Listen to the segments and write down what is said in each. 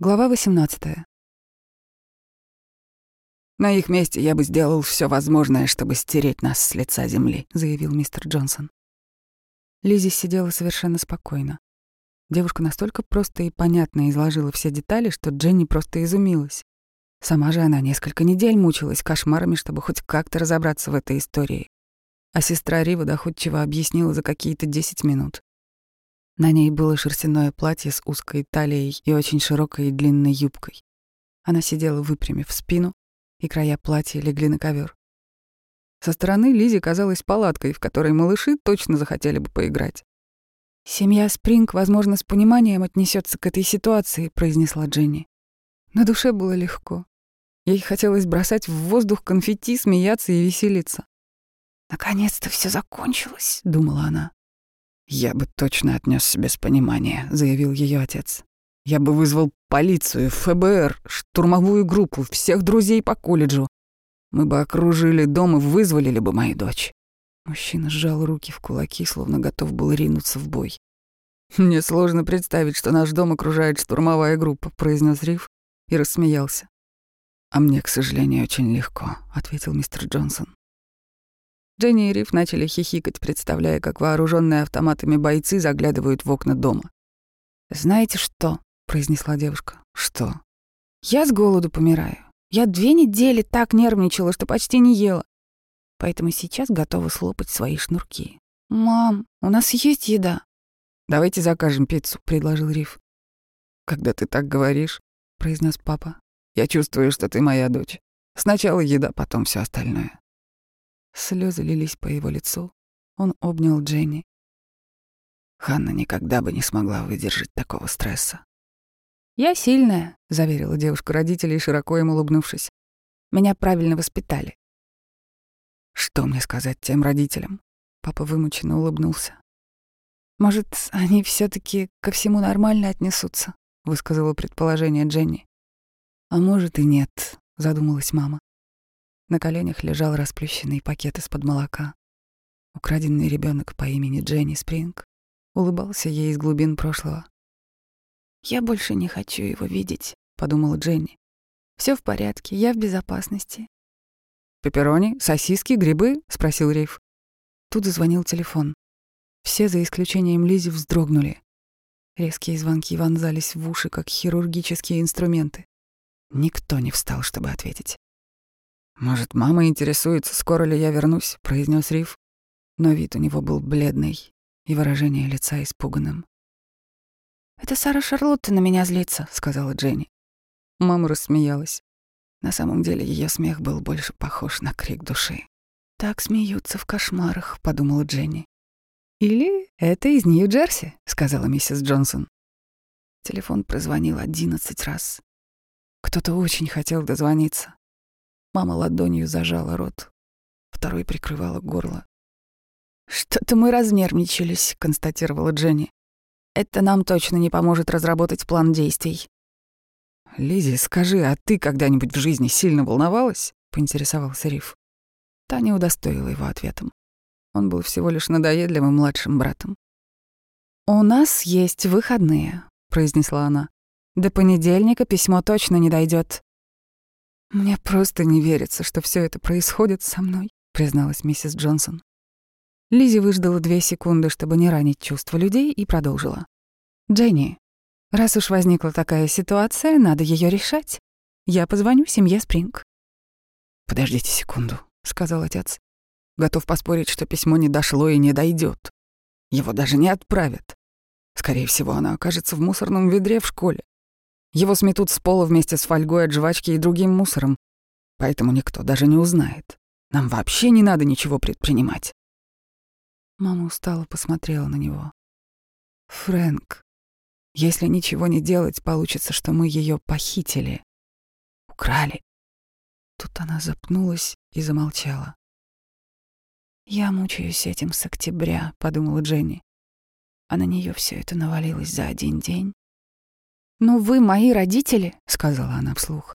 Глава 18. «На их месте я бы сделал все возможное, чтобы стереть нас с лица земли», — заявил мистер Джонсон. Лизи сидела совершенно спокойно. Девушка настолько просто и понятно изложила все детали, что Дженни просто изумилась. Сама же она несколько недель мучилась кошмарами, чтобы хоть как-то разобраться в этой истории. А сестра Рива доходчиво объяснила за какие-то 10 минут. На ней было шерстяное платье с узкой талией и очень широкой и длинной юбкой. Она сидела выпрямив спину, и края платья легли на ковер. Со стороны Лизи казалась палаткой, в которой малыши точно захотели бы поиграть. «Семья Спринг, возможно, с пониманием отнесется к этой ситуации», — произнесла Дженни. На душе было легко. Ей хотелось бросать в воздух конфетти, смеяться и веселиться. «Наконец-то все закончилось», — думала она. «Я бы точно отнес себя с понимания», — заявил ее отец. «Я бы вызвал полицию, ФБР, штурмовую группу, всех друзей по колледжу. Мы бы окружили дом и вызволили бы мою дочь». Мужчина сжал руки в кулаки, словно готов был ринуться в бой. «Мне сложно представить, что наш дом окружает штурмовая группа», — произнес Рив и рассмеялся. «А мне, к сожалению, очень легко», — ответил мистер Джонсон. Дженни и Риф начали хихикать, представляя, как вооруженные автоматами бойцы заглядывают в окна дома. «Знаете что?» — произнесла девушка. «Что?» «Я с голоду помираю. Я две недели так нервничала, что почти не ела. Поэтому сейчас готова слопать свои шнурки. Мам, у нас есть еда?» «Давайте закажем пиццу», — предложил Риф. «Когда ты так говоришь», — произнес папа, — «я чувствую, что ты моя дочь. Сначала еда, потом все остальное». Слезы лились по его лицу. Он обнял Дженни. Ханна никогда бы не смогла выдержать такого стресса. «Я сильная», — заверила девушка родителей, широко им улыбнувшись. «Меня правильно воспитали». «Что мне сказать тем родителям?» Папа вымученно улыбнулся. «Может, они все таки ко всему нормально отнесутся?» — высказала предположение Дженни. «А может и нет», — задумалась мама. На коленях лежал расплющенный пакет из-под молока. Украденный ребенок по имени Дженни Спринг улыбался ей из глубин прошлого. «Я больше не хочу его видеть», — подумала Дженни. Все в порядке, я в безопасности». «Пепперони, сосиски, грибы?» — спросил Риф. Тут зазвонил телефон. Все, за исключением Лизи, вздрогнули. Резкие звонки вонзались в уши, как хирургические инструменты. Никто не встал, чтобы ответить. «Может, мама интересуется, скоро ли я вернусь?» — произнес Риф. Но вид у него был бледный и выражение лица испуганным. «Это Сара Шарлотта на меня злится», — сказала Дженни. Мама рассмеялась. На самом деле ее смех был больше похож на крик души. «Так смеются в кошмарах», — подумала Дженни. «Или это из Нью-Джерси», — сказала миссис Джонсон. Телефон прозвонил одиннадцать раз. Кто-то очень хотел дозвониться. Мама ладонью зажала рот, второй прикрывала горло. «Что-то мы разнервничались», — констатировала Дженни. «Это нам точно не поможет разработать план действий». Лизи, скажи, а ты когда-нибудь в жизни сильно волновалась?» — поинтересовался Риф. Та не удостоила его ответом. Он был всего лишь надоедливым младшим братом. «У нас есть выходные», — произнесла она. «До понедельника письмо точно не дойдет. «Мне просто не верится, что все это происходит со мной», — призналась миссис Джонсон. Лизи выждала две секунды, чтобы не ранить чувства людей, и продолжила. «Дженни, раз уж возникла такая ситуация, надо ее решать. Я позвоню семье Спринг». «Подождите секунду», — сказал отец. «Готов поспорить, что письмо не дошло и не дойдет. Его даже не отправят. Скорее всего, оно окажется в мусорном ведре в школе. Его сметут с пола вместе с фольгой от жвачки и другим мусором. Поэтому никто даже не узнает. Нам вообще не надо ничего предпринимать. Мама устало посмотрела на него. Фрэнк, если ничего не делать, получится, что мы ее похитили. Украли. Тут она запнулась и замолчала. «Я мучаюсь этим с октября», — подумала Дженни. А на нее все это навалилось за один день. «Но вы мои родители», — сказала она вслух.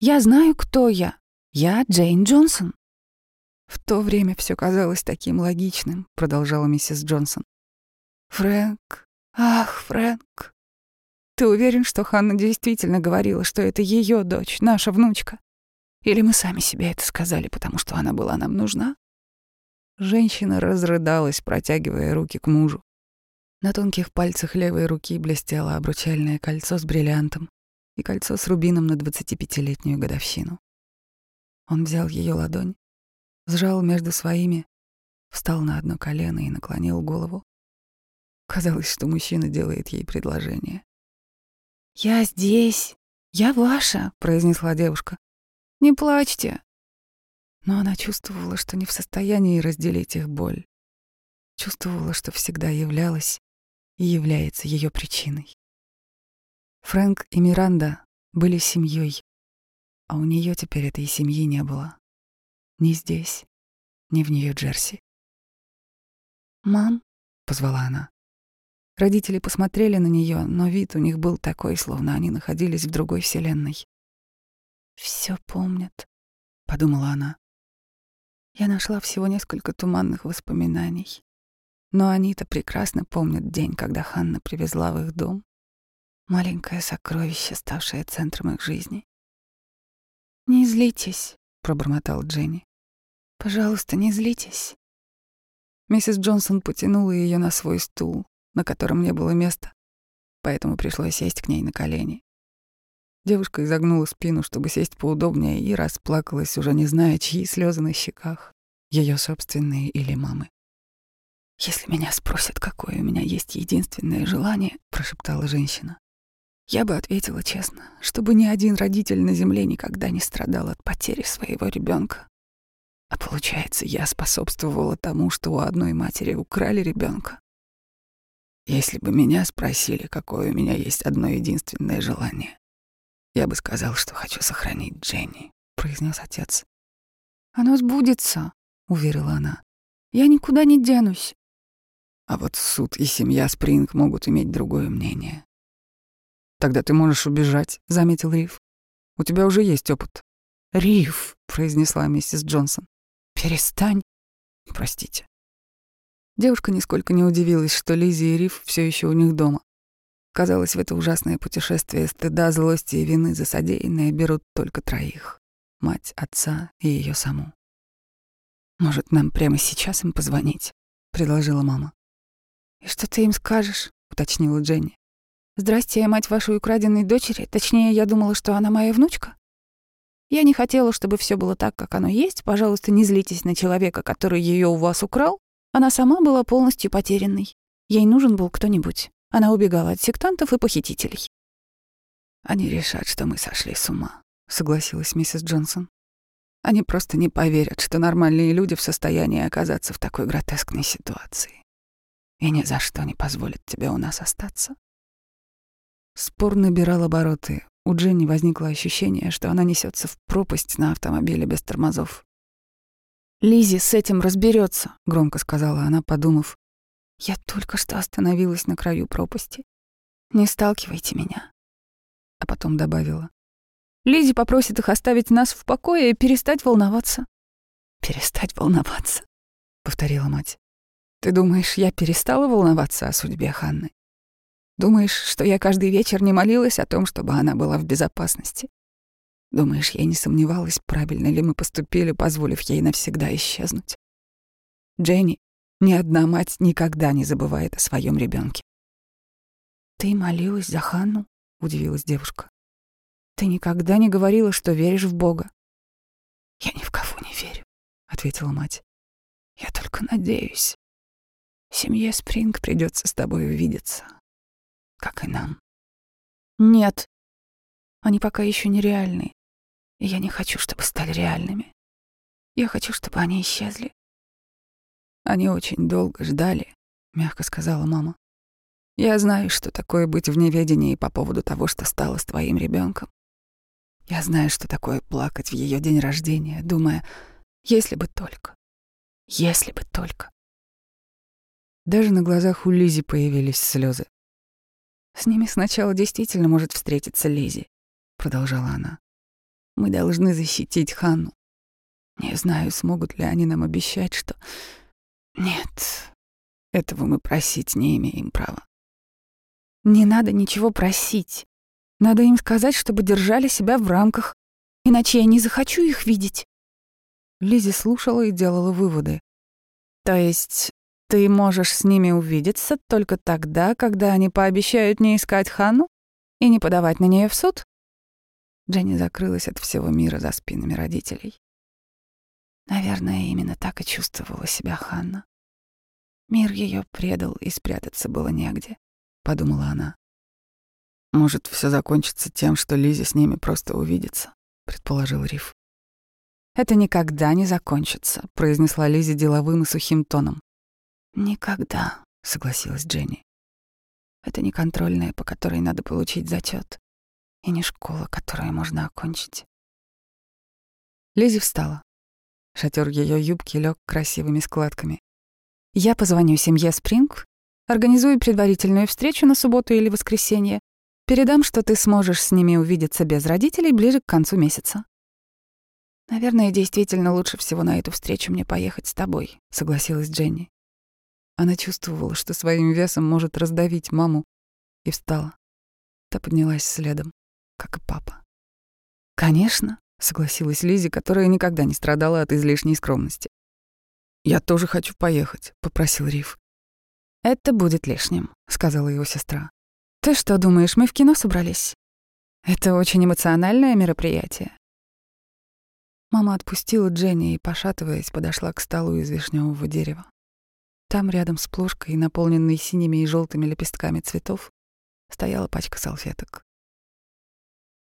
«Я знаю, кто я. Я Джейн Джонсон». «В то время все казалось таким логичным», — продолжала миссис Джонсон. «Фрэнк, ах, Фрэнк, Ты уверен, что Ханна действительно говорила, что это ее дочь, наша внучка? Или мы сами себе это сказали, потому что она была нам нужна?» Женщина разрыдалась, протягивая руки к мужу. На тонких пальцах левой руки блестело обручальное кольцо с бриллиантом и кольцо с рубином на 25-летнюю годовщину. Он взял ее ладонь, сжал между своими, встал на одно колено и наклонил голову. Казалось, что мужчина делает ей предложение. «Я здесь, я ваша», — произнесла девушка. «Не плачьте». Но она чувствовала, что не в состоянии разделить их боль. Чувствовала, что всегда являлась и является ее причиной. Фрэнк и Миранда были семьей, а у нее теперь этой семьи не было. Ни здесь, ни в Нью-Джерси. «Мам», — позвала она. Родители посмотрели на нее, но вид у них был такой, словно они находились в другой вселенной. Все помнят», — подумала она. Я нашла всего несколько туманных воспоминаний. Но они-то прекрасно помнят день, когда Ханна привезла в их дом маленькое сокровище, ставшее центром их жизни. «Не злитесь», — пробормотал Дженни. «Пожалуйста, не злитесь». Миссис Джонсон потянула ее на свой стул, на котором не было места, поэтому пришлось сесть к ней на колени. Девушка изогнула спину, чтобы сесть поудобнее, и расплакалась, уже не зная, чьи слезы на щеках, ее собственные или мамы. «Если меня спросят, какое у меня есть единственное желание», — прошептала женщина, я бы ответила честно, чтобы ни один родитель на земле никогда не страдал от потери своего ребенка. А получается, я способствовала тому, что у одной матери украли ребенка. Если бы меня спросили, какое у меня есть одно единственное желание, я бы сказал, что хочу сохранить Дженни, произнес отец. Оно сбудется, уверила она. Я никуда не денусь. А вот суд и семья Спринг могут иметь другое мнение. Тогда ты можешь убежать, заметил Риф. У тебя уже есть опыт. Риф, произнесла миссис Джонсон. Перестань. Простите. Девушка нисколько не удивилась, что Лизи и Риф все еще у них дома. Казалось, в это ужасное путешествие стыда, злости и вины за содеянное берут только троих — мать, отца и ее саму. «Может, нам прямо сейчас им позвонить?» — предложила мама. «И что ты им скажешь?» — уточнила Дженни. «Здрасте, я мать вашей украденной дочери. Точнее, я думала, что она моя внучка. Я не хотела, чтобы все было так, как оно есть. Пожалуйста, не злитесь на человека, который ее у вас украл. Она сама была полностью потерянной. Ей нужен был кто-нибудь. Она убегала от сектантов и похитителей». «Они решат, что мы сошли с ума», — согласилась миссис Джонсон. «Они просто не поверят, что нормальные люди в состоянии оказаться в такой гротескной ситуации. И ни за что не позволят тебе у нас остаться». Спор набирал обороты. У Дженни возникло ощущение, что она несется в пропасть на автомобиле без тормозов. Лизи с этим разберется, громко сказала она, подумав. Я только что остановилась на краю пропасти. Не сталкивайте меня. А потом добавила. Лизи попросит их оставить нас в покое и перестать волноваться. Перестать волноваться, повторила мать. Ты думаешь, я перестала волноваться о судьбе Ханны? Думаешь, что я каждый вечер не молилась о том, чтобы она была в безопасности? Думаешь, я не сомневалась, правильно ли мы поступили, позволив ей навсегда исчезнуть? Дженни, ни одна мать никогда не забывает о своем ребенке. «Ты молилась за Ханну?» — удивилась девушка. «Ты никогда не говорила, что веришь в Бога». «Я ни в кого не верю», — ответила мать. «Я только надеюсь. Семье Спринг придется с тобой увидеться, как и нам. Нет, они пока еще нереальны, и я не хочу, чтобы стали реальными. Я хочу, чтобы они исчезли. Они очень долго ждали, мягко сказала мама. Я знаю, что такое быть в неведении по поводу того, что стало с твоим ребенком. Я знаю, что такое плакать в ее день рождения, думая, если бы только, если бы только. Даже на глазах у Лизи появились слезы. С ними сначала действительно может встретиться Лизи, продолжала она. Мы должны защитить Ханну. Не знаю, смогут ли они нам обещать, что... Нет, этого мы просить не имеем права. Не надо ничего просить. Надо им сказать, чтобы держали себя в рамках, иначе я не захочу их видеть. Лизи слушала и делала выводы. То есть ты можешь с ними увидеться только тогда, когда они пообещают не искать Ханну и не подавать на нее в суд? Дженни закрылась от всего мира за спинами родителей. Наверное, именно так и чувствовала себя Ханна. Мир ее предал, и спрятаться было негде, подумала она. Может, все закончится тем, что Лизи с ними просто увидится, предположил Риф. Это никогда не закончится, произнесла Лизи деловым и сухим тоном. Никогда, согласилась Дженни. Это не контрольная, по которой надо получить зачет, и не школа, которую можно окончить. Лизи встала. Шатер ее юбки лег красивыми складками. Я позвоню семье Спринг, организую предварительную встречу на субботу или воскресенье, передам, что ты сможешь с ними увидеться без родителей ближе к концу месяца. Наверное, действительно лучше всего на эту встречу мне поехать с тобой, согласилась Дженни. Она чувствовала, что своим весом может раздавить маму, и встала. Та поднялась следом, как и папа. Конечно, согласилась Лизи, которая никогда не страдала от излишней скромности. «Я тоже хочу поехать», — попросил Риф. «Это будет лишним», — сказала его сестра. «Ты что думаешь, мы в кино собрались? Это очень эмоциональное мероприятие». Мама отпустила Дженни и, пошатываясь, подошла к столу из вишневого дерева. Там, рядом с плошкой, наполненной синими и желтыми лепестками цветов, стояла пачка салфеток.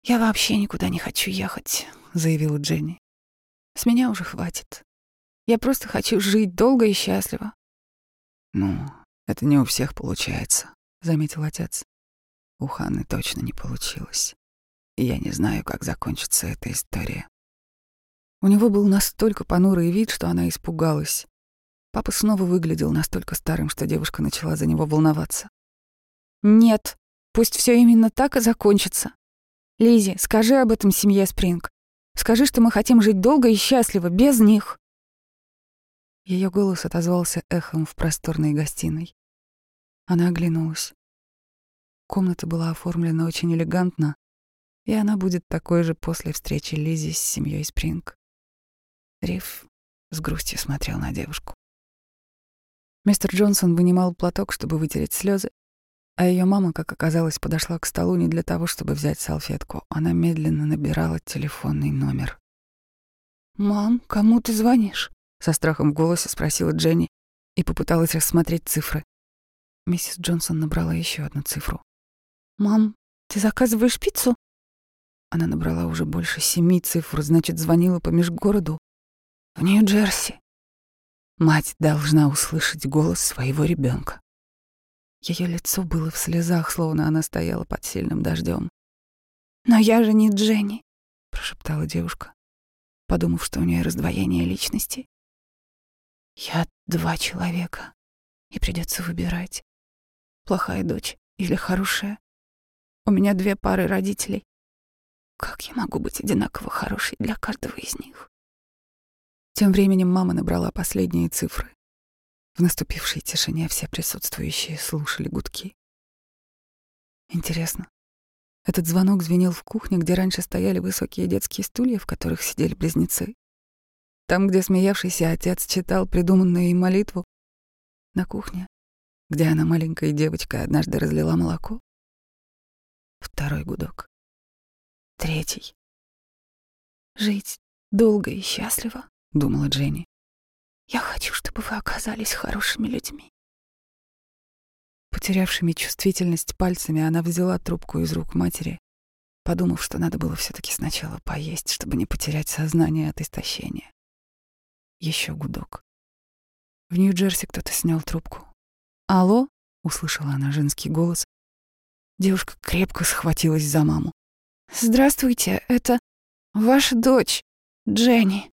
«Я вообще никуда не хочу ехать», — заявила Дженни. «С меня уже хватит. Я просто хочу жить долго и счастливо». «Ну, это не у всех получается», — заметил отец. У Ханны точно не получилось. И я не знаю, как закончится эта история. У него был настолько понурый вид, что она испугалась. Папа снова выглядел настолько старым, что девушка начала за него волноваться. «Нет, пусть все именно так и закончится. Лизи, скажи об этом семье Спринг. Скажи, что мы хотим жить долго и счастливо, без них». Ее голос отозвался эхом в просторной гостиной. Она оглянулась. Комната была оформлена очень элегантно, и она будет такой же после встречи Лизи с семьей Спринг. Риф с грустью смотрел на девушку. Мистер Джонсон вынимал платок, чтобы вытереть слезы, а ее мама, как оказалось, подошла к столу не для того, чтобы взять салфетку. Она медленно набирала телефонный номер. «Мам, кому ты звонишь?» — со страхом в голосе спросила Дженни и попыталась рассмотреть цифры. Миссис Джонсон набрала еще одну цифру. «Мам, ты заказываешь пиццу?» Она набрала уже больше семи цифр, значит, звонила по межгороду. В Нью-Джерси. Мать должна услышать голос своего ребенка. Ее лицо было в слезах, словно она стояла под сильным дождем. «Но я же не Дженни», — прошептала девушка, подумав, что у нее раздвоение личности. «Я два человека, и придется выбирать. Плохая дочь или хорошая. У меня две пары родителей. Как я могу быть одинаково хорошей для каждого из них?» Тем временем мама набрала последние цифры. В наступившей тишине все присутствующие слушали гудки. Интересно, этот звонок звенел в кухне, где раньше стояли высокие детские стулья, в которых сидели близнецы. Там, где смеявшийся отец читал придуманную им молитву. На кухне, где она маленькая девочка однажды разлила молоко. Второй гудок. Третий. Жить долго и счастливо, думала Дженни. Я хочу, чтобы вы оказались хорошими людьми. Потерявшими чувствительность пальцами, она взяла трубку из рук матери, подумав, что надо было все таки сначала поесть, чтобы не потерять сознание от истощения. Еще гудок. В Нью-Джерси кто-то снял трубку. «Алло?» — услышала она женский голос. Девушка крепко схватилась за маму. «Здравствуйте, это ваша дочь, Дженни».